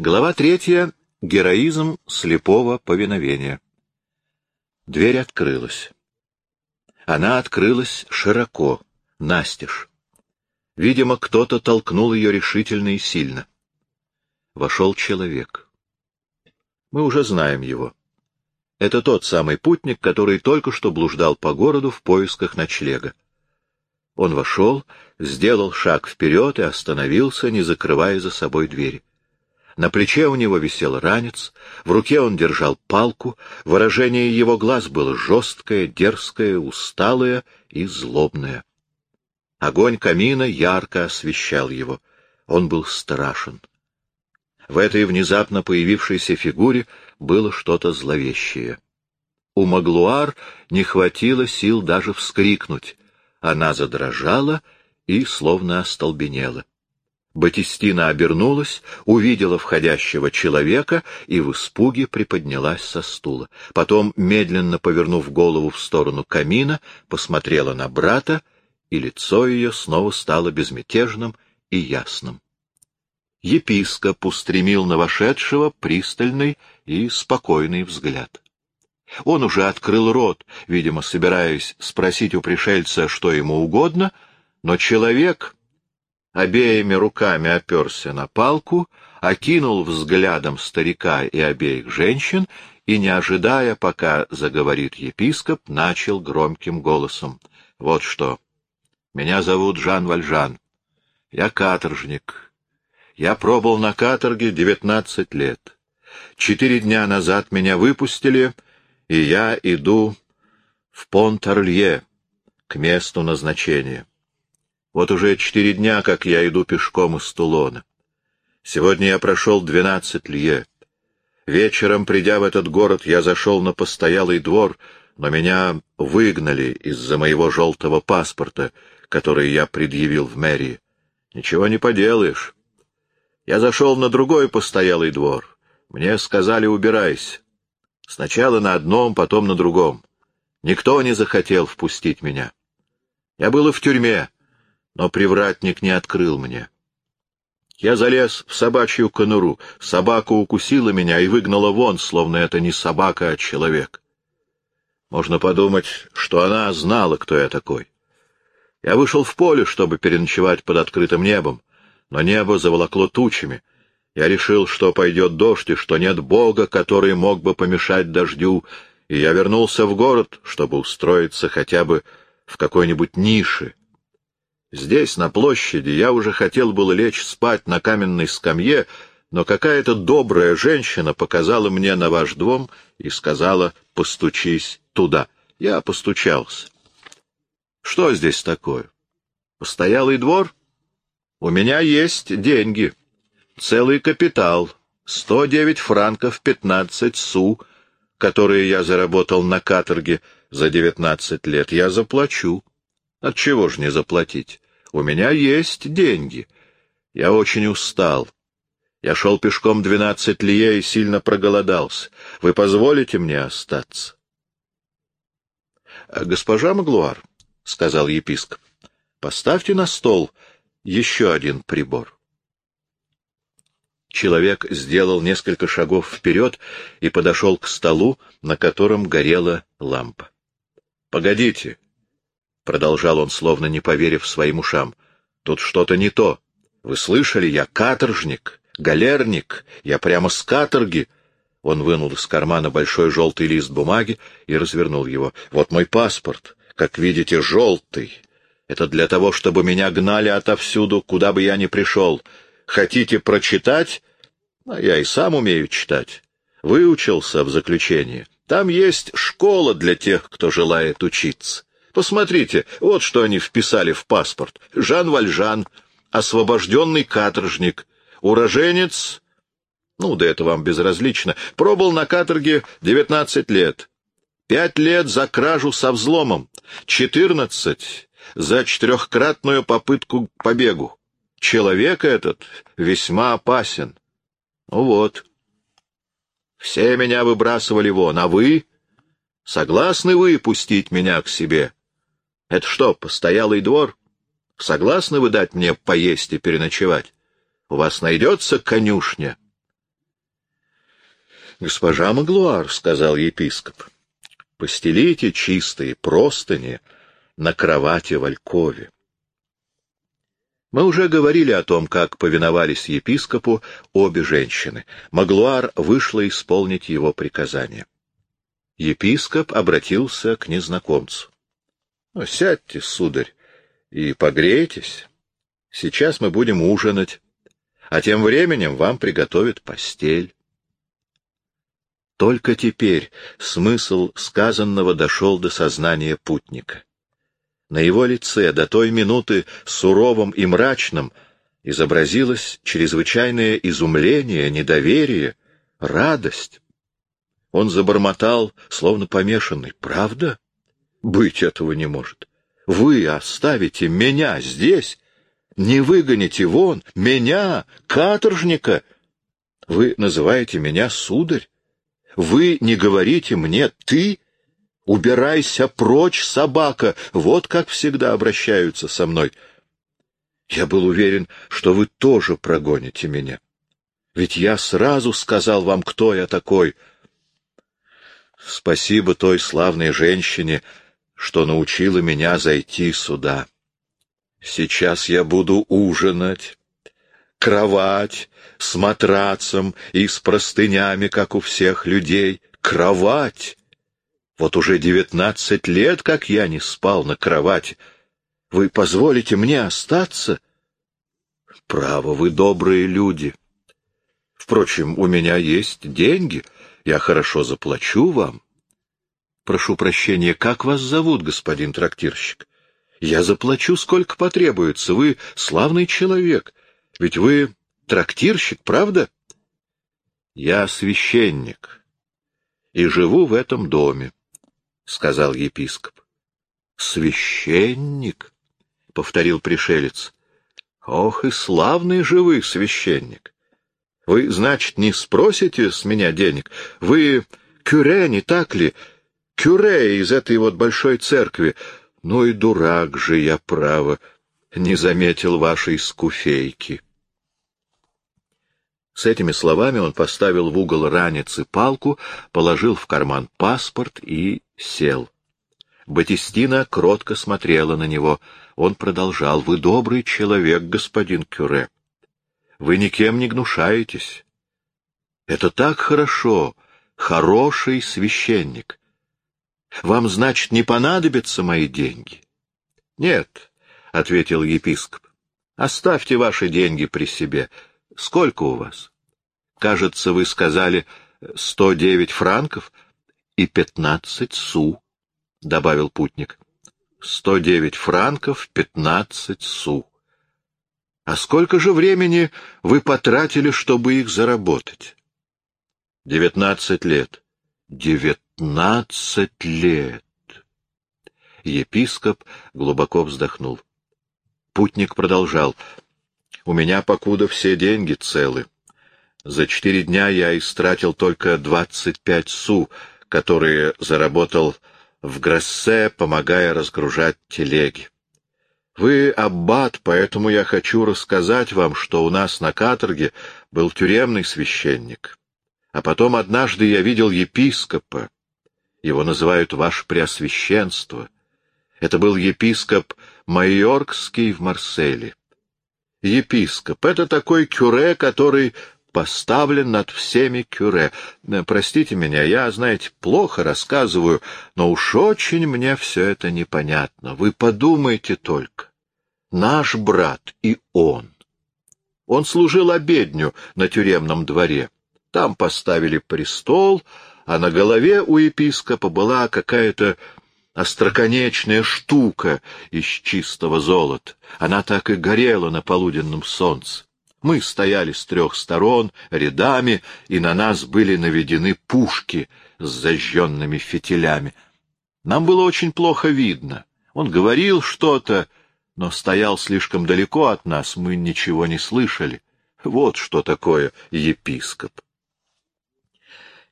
Глава третья. Героизм слепого повиновения. Дверь открылась. Она открылась широко, настежь. Видимо, кто-то толкнул ее решительно и сильно. Вошел человек. Мы уже знаем его. Это тот самый путник, который только что блуждал по городу в поисках ночлега. Он вошел, сделал шаг вперед и остановился, не закрывая за собой двери. На плече у него висел ранец, в руке он держал палку, выражение его глаз было жесткое, дерзкое, усталое и злобное. Огонь камина ярко освещал его. Он был страшен. В этой внезапно появившейся фигуре было что-то зловещее. У Маглуар не хватило сил даже вскрикнуть. Она задрожала и словно остолбенела. Батистина обернулась, увидела входящего человека и в испуге приподнялась со стула. Потом, медленно повернув голову в сторону камина, посмотрела на брата, и лицо ее снова стало безмятежным и ясным. Епископ устремил на вошедшего пристальный и спокойный взгляд. Он уже открыл рот, видимо, собираясь спросить у пришельца, что ему угодно, но человек обеими руками оперся на палку, окинул взглядом старика и обеих женщин и, не ожидая, пока заговорит епископ, начал громким голосом. — Вот что. Меня зовут Жан Вальжан. Я каторжник. Я пробыл на каторге девятнадцать лет. Четыре дня назад меня выпустили, и я иду в Понт-Орлье, к месту назначения. Вот уже четыре дня, как я иду пешком из Тулона. Сегодня я прошел двенадцать лье. Вечером, придя в этот город, я зашел на постоялый двор, но меня выгнали из-за моего желтого паспорта, который я предъявил в мэрии. Ничего не поделаешь. Я зашел на другой постоялый двор. Мне сказали, убирайся. Сначала на одном, потом на другом. Никто не захотел впустить меня. Я был в тюрьме, но привратник не открыл мне. Я залез в собачью конуру, собака укусила меня и выгнала вон, словно это не собака, а человек. Можно подумать, что она знала, кто я такой. Я вышел в поле, чтобы переночевать под открытым небом, но небо заволокло тучами. Я решил, что пойдет дождь и что нет Бога, который мог бы помешать дождю, и я вернулся в город, чтобы устроиться хотя бы в какой-нибудь нише, Здесь, на площади, я уже хотел было лечь спать на каменной скамье, но какая-то добрая женщина показала мне на ваш дом и сказала «постучись туда». Я постучался. Что здесь такое? Постоялый двор? У меня есть деньги. Целый капитал. Сто девять франков пятнадцать су, которые я заработал на каторге за девятнадцать лет. Я заплачу. Отчего ж не заплатить? У меня есть деньги. Я очень устал. Я шел пешком двенадцать лие и сильно проголодался. Вы позволите мне остаться? — Госпожа Маглуар, — сказал епископ, — поставьте на стол еще один прибор. Человек сделал несколько шагов вперед и подошел к столу, на котором горела лампа. — Погодите, продолжал он, словно не поверив своим ушам. — Тут что-то не то. Вы слышали, я каторжник, галерник, я прямо с каторги. Он вынул из кармана большой желтый лист бумаги и развернул его. — Вот мой паспорт, как видите, желтый. Это для того, чтобы меня гнали отовсюду, куда бы я ни пришел. Хотите прочитать? А я и сам умею читать. Выучился в заключении. Там есть школа для тех, кто желает учиться. Посмотрите, вот что они вписали в паспорт. Жан Вальжан, освобожденный каторжник, уроженец, ну, да это вам безразлично, пробыл на каторге девятнадцать лет. Пять лет за кражу со взломом, четырнадцать за четырехкратную попытку побегу. Человек этот весьма опасен. Ну вот. Все меня выбрасывали вон, а вы? Согласны вы пустить меня к себе? Это что, постоялый двор? Согласны вы дать мне поесть и переночевать? У вас найдется конюшня? — Госпожа Маглуар, — сказал епископ, — постелите чистые простыни на кровати в Алькове. Мы уже говорили о том, как повиновались епископу обе женщины. Маглуар вышла исполнить его приказание. Епископ обратился к незнакомцу. «Ну, — Сядьте, сударь, и погрейтесь. Сейчас мы будем ужинать, а тем временем вам приготовят постель. Только теперь смысл сказанного дошел до сознания путника. На его лице, до той минуты суровым и мрачным, изобразилось чрезвычайное изумление, недоверие, радость. Он забормотал, словно помешанный. «Правда? Быть этого не может. Вы оставите меня здесь, не выгоните вон, меня, каторжника. Вы называете меня сударь? Вы не говорите мне «ты»? Убирайся прочь, собака! Вот как всегда обращаются со мной. Я был уверен, что вы тоже прогоните меня. Ведь я сразу сказал вам, кто я такой. Спасибо той славной женщине, что научила меня зайти сюда. Сейчас я буду ужинать. Кровать с матрацем и с простынями, как у всех людей. Кровать! Вот уже девятнадцать лет, как я не спал на кровати. Вы позволите мне остаться? Право, вы добрые люди. Впрочем, у меня есть деньги, я хорошо заплачу вам. Прошу прощения, как вас зовут, господин трактирщик? Я заплачу, сколько потребуется. Вы славный человек. Ведь вы трактирщик, правда? Я священник и живу в этом доме. — сказал епископ. — Священник, — повторил пришелец. — Ох, и славный же священник! Вы, значит, не спросите с меня денег? Вы кюре, не так ли? Кюре из этой вот большой церкви. Ну и дурак же я, право, не заметил вашей скуфейки. С этими словами он поставил в угол ранец и палку, положил в карман паспорт и сел. Батистина кротко смотрела на него. Он продолжал. — Вы добрый человек, господин Кюре. Вы никем не гнушаетесь. Это так хорошо, хороший священник. Вам, значит, не понадобятся мои деньги? — Нет, — ответил епископ. — Оставьте ваши деньги при себе. Сколько у вас? Кажется, вы сказали сто девять франков и пятнадцать су, — добавил путник. Сто девять франков, пятнадцать су. А сколько же времени вы потратили, чтобы их заработать? Девятнадцать лет. Девятнадцать лет. Епископ глубоко вздохнул. Путник продолжал. У меня покуда все деньги целы. За четыре дня я истратил только двадцать пять су, которые заработал в Гроссе, помогая разгружать телеги. Вы аббат, поэтому я хочу рассказать вам, что у нас на каторге был тюремный священник. А потом однажды я видел епископа. Его называют Ваше Преосвященство. Это был епископ Майоркский в Марселе. Епископ — это такой кюре, который поставлен над всеми кюре. Простите меня, я, знаете, плохо рассказываю, но уж очень мне все это непонятно. Вы подумайте только. Наш брат и он. Он служил обедню на тюремном дворе. Там поставили престол, а на голове у епископа была какая-то остроконечная штука из чистого золота. Она так и горела на полуденном солнце. Мы стояли с трех сторон, рядами, и на нас были наведены пушки с зажженными фитилями. Нам было очень плохо видно. Он говорил что-то, но стоял слишком далеко от нас, мы ничего не слышали. Вот что такое епископ.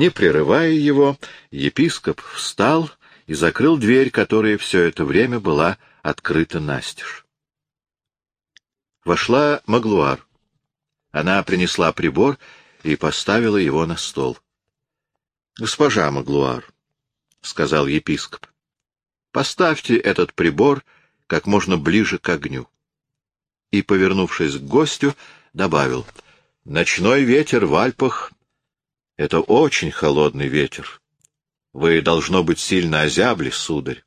Не прерывая его, епископ встал и закрыл дверь, которая все это время была открыта настежь. Вошла Маглуар. Она принесла прибор и поставила его на стол. — Госпожа Маглуар, — сказал епископ, — поставьте этот прибор как можно ближе к огню. И, повернувшись к гостю, добавил, — ночной ветер в Альпах — это очень холодный ветер. Вы, должно быть, сильно озябли, сударь.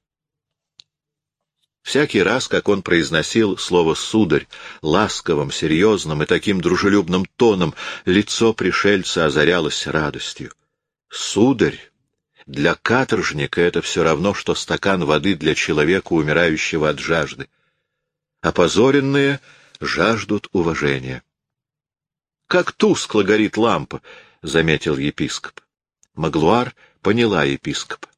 Всякий раз, как он произносил слово «сударь» ласковым, серьезным и таким дружелюбным тоном, лицо пришельца озарялось радостью. «Сударь» для каторжника это все равно, что стакан воды для человека, умирающего от жажды. Опозоренные жаждут уважения. «Как тускло горит лампа», — заметил епископ. Маглуар поняла епископа.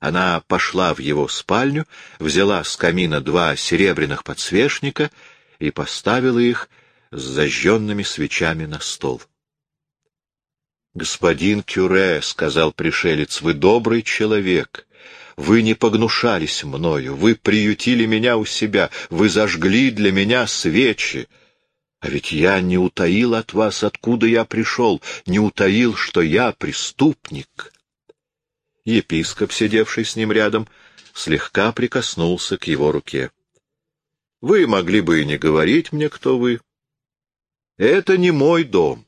Она пошла в его спальню, взяла с камина два серебряных подсвечника и поставила их с зажженными свечами на стол. «Господин Кюре», — сказал пришелец, — «вы добрый человек. Вы не погнушались мною, вы приютили меня у себя, вы зажгли для меня свечи. А ведь я не утаил от вас, откуда я пришел, не утаил, что я преступник». Епископ, сидевший с ним рядом, слегка прикоснулся к его руке. — Вы могли бы и не говорить мне, кто вы. Это не мой дом.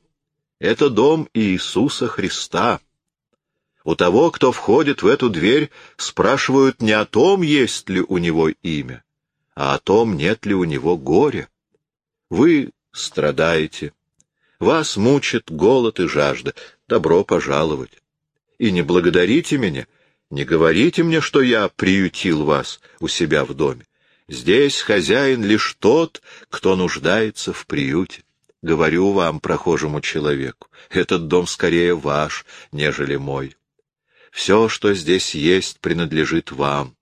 Это дом Иисуса Христа. У того, кто входит в эту дверь, спрашивают не о том, есть ли у него имя, а о том, нет ли у него горя. Вы страдаете. Вас мучит голод и жажда. Добро пожаловать и не благодарите меня, не говорите мне, что я приютил вас у себя в доме. Здесь хозяин лишь тот, кто нуждается в приюте. Говорю вам, прохожему человеку, этот дом скорее ваш, нежели мой. Все, что здесь есть, принадлежит вам.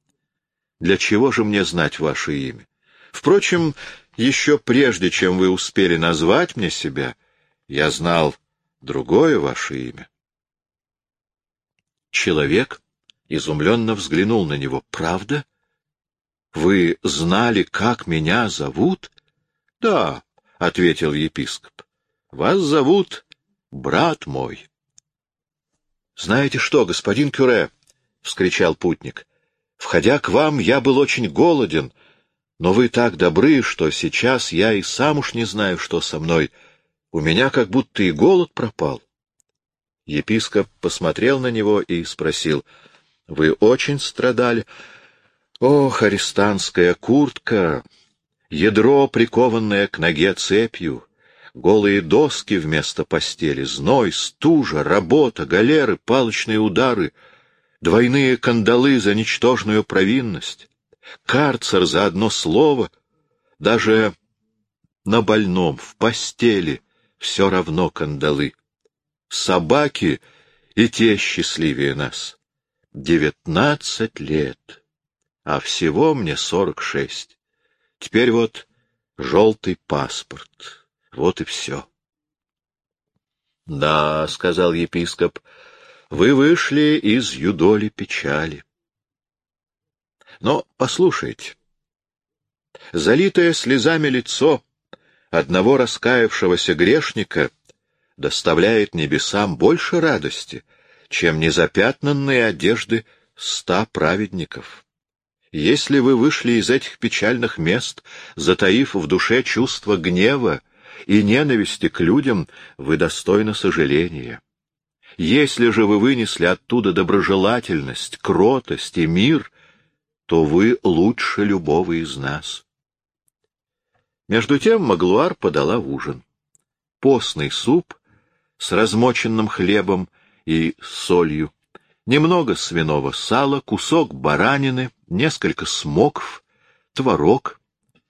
Для чего же мне знать ваше имя? Впрочем, еще прежде, чем вы успели назвать мне себя, я знал другое ваше имя. Человек изумленно взглянул на него. «Правда? Вы знали, как меня зовут?» «Да», — ответил епископ. «Вас зовут брат мой». «Знаете что, господин Кюре?» — вскричал путник. «Входя к вам, я был очень голоден, но вы так добры, что сейчас я и сам уж не знаю, что со мной. У меня как будто и голод пропал». Епископ посмотрел на него и спросил, — Вы очень страдали? — Ох, арестантская куртка, ядро, прикованное к ноге цепью, голые доски вместо постели, зной, стужа, работа, галеры, палочные удары, двойные кандалы за ничтожную провинность, карцер за одно слово, даже на больном, в постели, все равно кандалы собаки и те счастливее нас. Девятнадцать лет, а всего мне сорок шесть. Теперь вот желтый паспорт. Вот и все. — Да, — сказал епископ, — вы вышли из юдоли печали. Но послушайте, залитое слезами лицо одного раскаявшегося грешника доставляет небесам больше радости, чем незапятнанные одежды ста праведников. Если вы вышли из этих печальных мест, затаив в душе чувство гнева и ненависти к людям, вы достойны сожаления. Если же вы вынесли оттуда доброжелательность, кротость и мир, то вы лучше любого из нас. Между тем Маглуар подала ужин. Постный суп с размоченным хлебом и солью, немного свиного сала, кусок баранины, несколько смоков, творог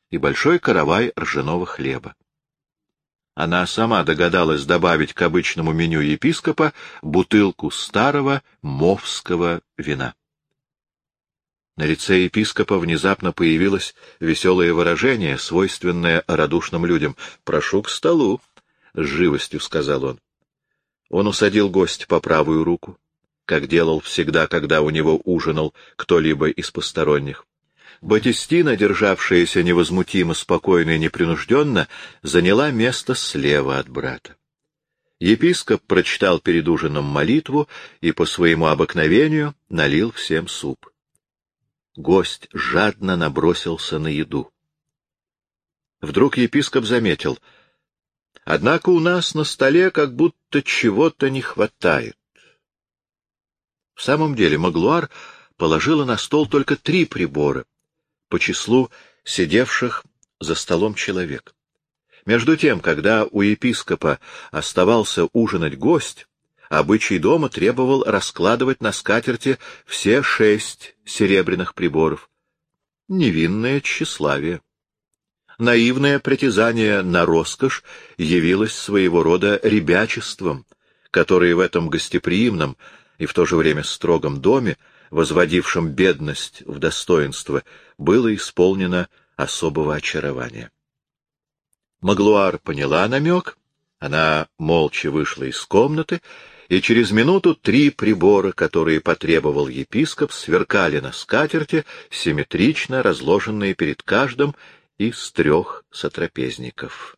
и большой каравай ржаного хлеба. Она сама догадалась добавить к обычному меню епископа бутылку старого мовского вина. На лице епископа внезапно появилось веселое выражение, свойственное радушным людям. «Прошу к столу», — с живостью сказал он. Он усадил гость по правую руку, как делал всегда, когда у него ужинал кто-либо из посторонних. Батистина, державшаяся невозмутимо, спокойно и непринужденно, заняла место слева от брата. Епископ прочитал перед ужином молитву и по своему обыкновению налил всем суп. Гость жадно набросился на еду. Вдруг епископ заметил. Однако у нас на столе как будто чего-то не хватает. В самом деле Маглуар положила на стол только три прибора по числу сидевших за столом человек. Между тем, когда у епископа оставался ужинать гость, обычай дома требовал раскладывать на скатерти все шесть серебряных приборов. Невинное тщеславие. Наивное притязание на роскошь явилось своего рода ребячеством, которое в этом гостеприимном и в то же время строгом доме, возводившем бедность в достоинство, было исполнено особого очарования. Маглуар поняла намек, она молча вышла из комнаты, и через минуту три прибора, которые потребовал епископ, сверкали на скатерти, симметрично разложенные перед каждым из трех сотрапезников.